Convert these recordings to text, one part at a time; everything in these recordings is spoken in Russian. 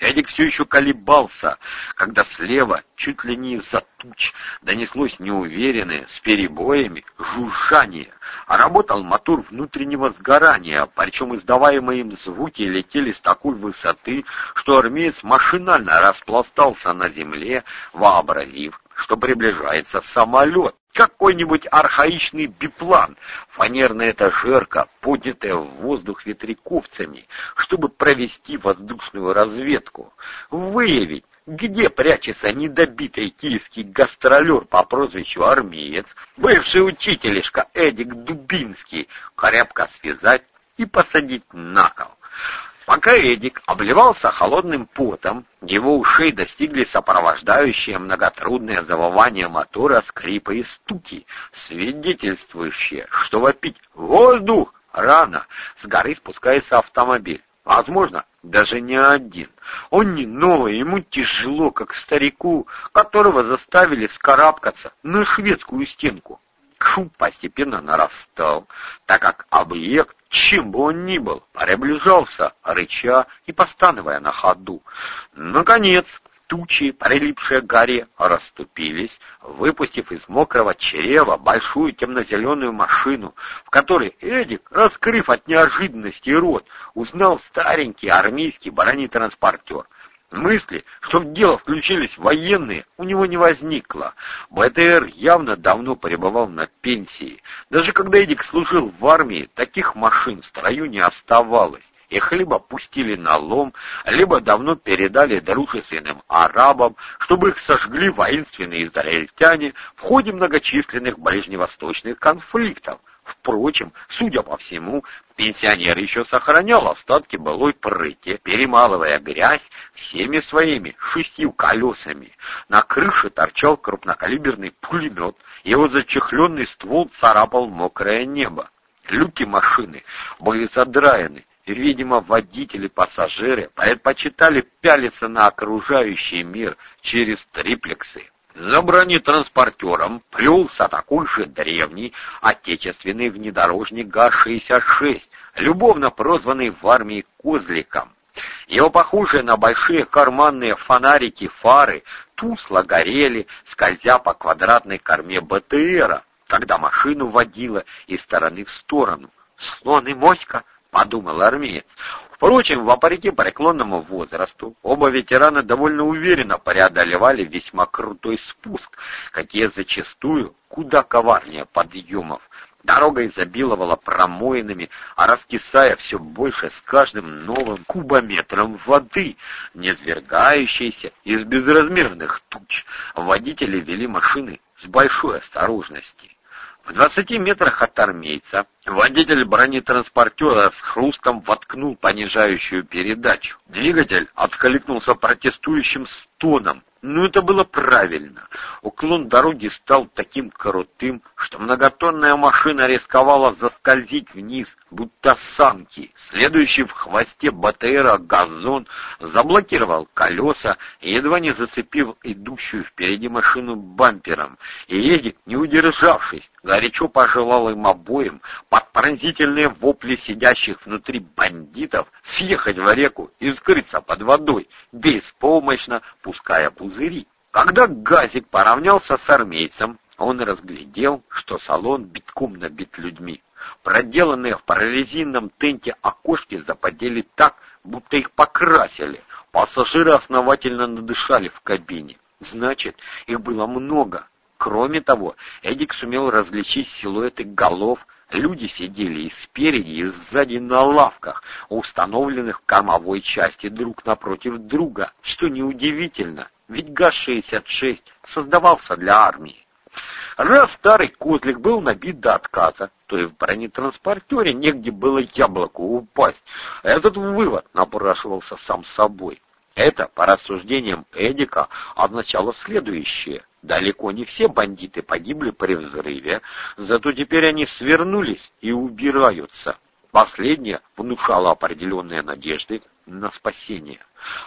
Эдик все еще колебался, когда слева, чуть ли не из-за туч, донеслось неуверенное, с перебоями, жужжание, а работал мотор внутреннего сгорания, причем издаваемые им звуки летели с такой высоты, что армеец машинально распластался на земле, вообразив, что приближается самолет. Какой-нибудь архаичный биплан, фанерная этажерка, поднятая в воздух ветряковцами, чтобы провести воздушную разведку, выявить, где прячется недобитый киевский гастролер по прозвищу Армеец, бывший учителишка Эдик Дубинский, крепко связать и посадить на кол. Пока Эдик обливался холодным потом, его ушей достигли сопровождающие многотрудное завывание мотора, скрипа и стуки, свидетельствующие, что вопить «Воздух!» рано, с горы спускается автомобиль. Возможно, даже не один. Он не новый, ему тяжело, как старику, которого заставили скарабкаться на шведскую стенку. Шум постепенно нарастал, так как объект, чем бы он ни был, приближался, рыча и постановая на ходу. Наконец, тучи, прилипшие к горе, расступились, выпустив из мокрого чрева большую темно-зеленую машину, в которой Эдик, раскрыв от неожиданности рот, узнал старенький армейский бронетранспортер — Мысли, что в дело включились военные, у него не возникло. БТР явно давно пребывал на пенсии. Даже когда Эдик служил в армии, таких машин в строю не оставалось. Их либо пустили на лом, либо давно передали дружественным арабам, чтобы их сожгли воинственные израильтяне в ходе многочисленных ближневосточных конфликтов. Впрочем, судя по всему, пенсионер еще сохранял остатки былой прыти, перемалывая грязь всеми своими шестью колесами. На крыше торчал крупнокалиберный пулемет, его зачехленный ствол царапал мокрое небо. Люки машины были задраены, и, видимо, водители пассажиры предпочитали пялиться на окружающий мир через триплексы. За бронетранспортером плелся такой же древний отечественный внедорожник ГА-66, любовно прозванный в армии «Козликом». Его похожие на большие карманные фонарики фары тусло горели, скользя по квадратной корме БТРа, когда машину водила из стороны в сторону. «Слон и моська!» — подумал армеец. Впрочем, вопреки преклонному возрасту, оба ветерана довольно уверенно преодолевали весьма крутой спуск, какие зачастую куда коварнее подъемов. Дорога изобиловала промоинами, а раскисая все больше с каждым новым кубометром воды, низвергающейся из безразмерных туч. Водители вели машины с большой осторожностью. В двадцати метрах от армейца водитель бронетранспортера с хрустом воткнул понижающую передачу. Двигатель откликнулся протестующим стоном, но это было правильно. Уклон дороги стал таким крутым, что многотонная машина рисковала заскользить вниз, будто санки. Следующий в хвосте БТРа газон заблокировал колеса, едва не зацепив идущую впереди машину бампером. И Эдик, не удержавшись, горячо пожелал им обоим под пронзительные вопли сидящих внутри бандитов съехать в реку и скрыться под водой, беспомощно пуская пузыри. Когда Газик поравнялся с армейцем, он разглядел, что салон битком набит людьми. Проделанные в прорезинном тенте окошки западели так, будто их покрасили. Пассажиры основательно надышали в кабине. Значит, их было много. Кроме того, Эдик сумел различить силуэты голов, Люди сидели и спереди, и сзади на лавках, установленных в кормовой части друг напротив друга, что неудивительно, ведь ГАЗ-66 создавался для армии. Раз старый козлик был набит до отказа, то и в бронетранспортере негде было яблоку упасть. Этот вывод напрашивался сам собой. Это, по рассуждениям Эдика, означало следующее. Далеко не все бандиты погибли при взрыве, зато теперь они свернулись и убираются. Последнее внушало определенные надежды на спасение.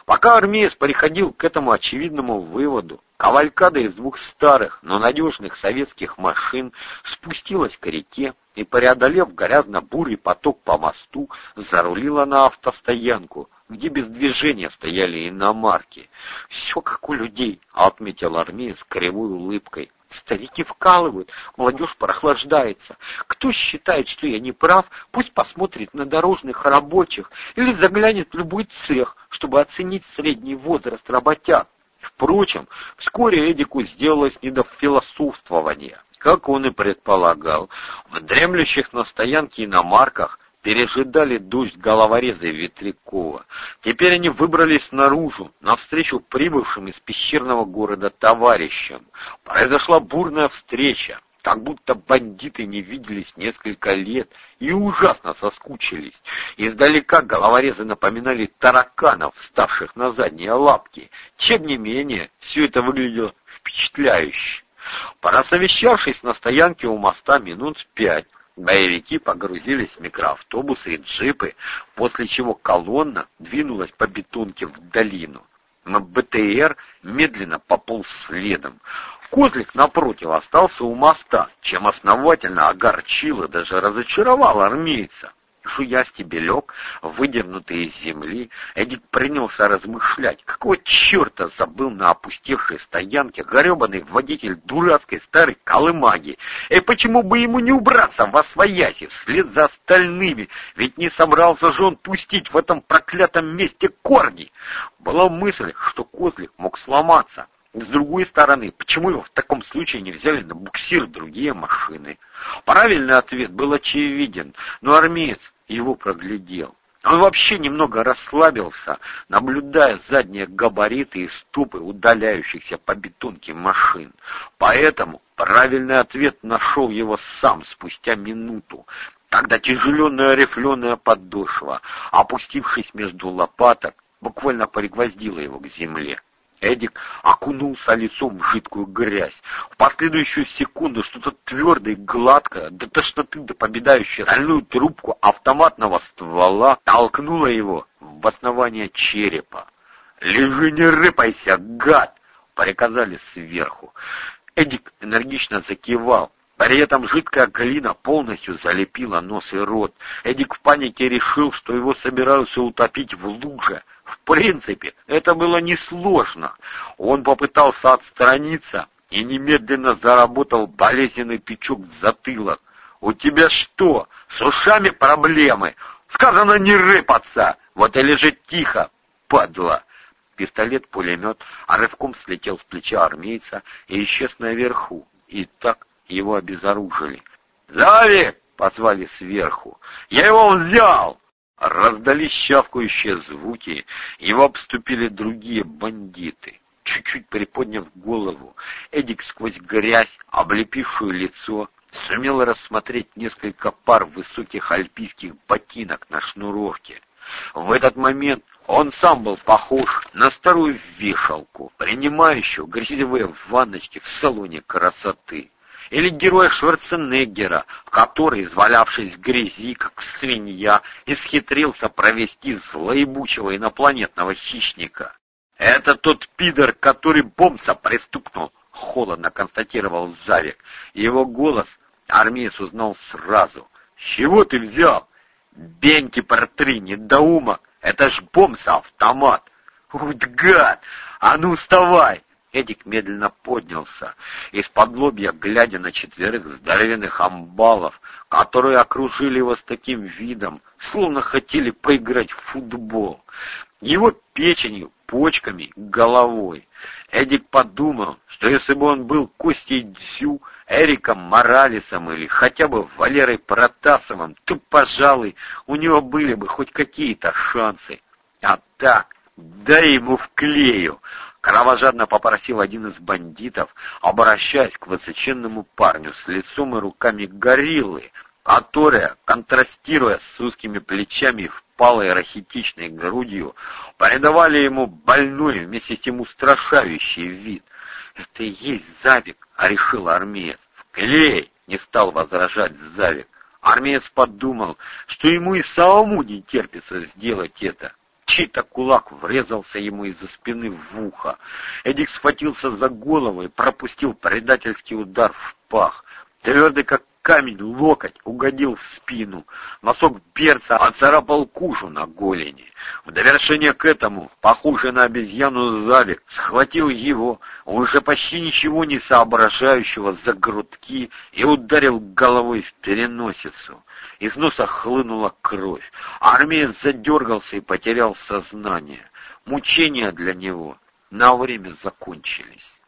Пока армеец приходил к этому очевидному выводу, кавалькада из двух старых, но надежных советских машин спустилась к реке и, преодолев грязно-бурый поток по мосту, зарулила на автостоянку, где без движения стояли иномарки. «Все как у людей», — отметил армеец кривой улыбкой. Старики вкалывают, молодежь прохлаждается. Кто считает, что я не прав, пусть посмотрит на дорожных рабочих или заглянет в любой цех, чтобы оценить средний возраст работяг. Впрочем, вскоре Эдику сделалось не до философствования. Как он и предполагал, в дремлющих на стоянке иномарках пережидали дождь головореза и Ветрякова. Теперь они выбрались наружу, навстречу прибывшим из пещерного города товарищам. Произошла бурная встреча, как будто бандиты не виделись несколько лет и ужасно соскучились. Издалека головорезы напоминали тараканов, вставших на задние лапки. Тем не менее, все это выглядело впечатляюще. Просовещавшись на стоянке у моста минут пять, Боевики погрузились в микроавтобусы и джипы, после чего колонна двинулась по бетонке в долину. На БТР медленно пополз следом. Козлик, напротив, остался у моста, чем основательно огорчил и даже разочаровал армейца. Жуя стебелек, выдернутый из земли, Эдик принялся размышлять, какого черта забыл на опустевшей стоянке гребаный водитель дурацкой старой колымаги, и почему бы ему не убраться во свояси вслед за остальными, ведь не собрался же он пустить в этом проклятом месте корни. Была мысль, что козлик мог сломаться, с другой стороны, почему его в таком случае не взяли на буксир другие машины? Правильный ответ был очевиден, но армеец его проглядел. Он вообще немного расслабился, наблюдая задние габариты и ступы удаляющихся по бетонке машин. Поэтому правильный ответ нашел его сам спустя минуту, когда тяжеленная рифленая подошва, опустившись между лопаток, буквально пригвоздила его к земле. Эдик окунулся лицом в жидкую грязь. В последующую секунду что-то твердое, гладкое, до тошноты допобедающее стальную трубку автоматного ствола толкнуло его в основание черепа. «Лежи, не рыпайся, гад!» — приказали сверху. Эдик энергично закивал. При этом жидкая глина полностью залепила нос и рот. Эдик в панике решил, что его собираются утопить в луже. В принципе, это было несложно. Он попытался отстраниться и немедленно заработал болезненный тычок в затылок. «У тебя что, с ушами проблемы? Сказано не рыпаться! Вот и лежит тихо, падла!» Пистолет-пулемет рывком слетел с плеча армейца и исчез наверху. И так его обезоружили. «Зови!» — позвали сверху. «Я его взял!» Раздались щавкающие звуки, его обступили другие бандиты. Чуть-чуть приподняв голову, Эдик сквозь грязь, облепившую лицо, сумел рассмотреть несколько пар высоких альпийских ботинок на шнуровке. В этот момент он сам был похож на старую вешалку, принимающую грязевые ванночки в салоне красоты или героя Шварценеггера, который, извалявшись в грязи, как свинья, исхитрился провести злоебучего инопланетного хищника. «Это тот пидор, который бомца пристукнул», — холодно констатировал Завик. Его голос армеец узнал сразу. «С чего ты взял?» «Беньки протри, недоумок! Это ж бомса-автомат!» «Вот гад! А ну вставай!» Эдик медленно поднялся, из-под лобья глядя на четверых здоровенных амбалов, которые окружили его с таким видом, словно хотели поиграть в футбол. Его печенью, почками, головой. Эдик подумал, что если бы он был Костей Дзю, Эриком Моралесом или хотя бы Валерой Протасовым, то, пожалуй, у него были бы хоть какие-то шансы. А так, дай ему вклею. Кровожадно попросил один из бандитов, обращаясь к высоченному парню с лицом и руками гориллы, которая, контрастируя с узкими плечами и впалой рахитичной грудью, придавали ему больной, вместе с тем устрашающий вид. «Это и есть Завик», — решил армеец. «Вклей!» — не стал возражать Завик. Армеец подумал, что ему и самому не терпится сделать это. Чей-то кулак врезался ему из-за спины в ухо. Эдик схватился за голову и пропустил предательский удар в пах. Твердый, как камень локоть угодил в спину. Носок берца оцарапал кушу на голени. В довершение к этому, похожий на обезьяну Завик, схватил его, уже почти ничего не соображающего за грудки, и ударил головой в переносицу. Из носа хлынула кровь. Армеец задергался и потерял сознание. Мучения для него на время закончились.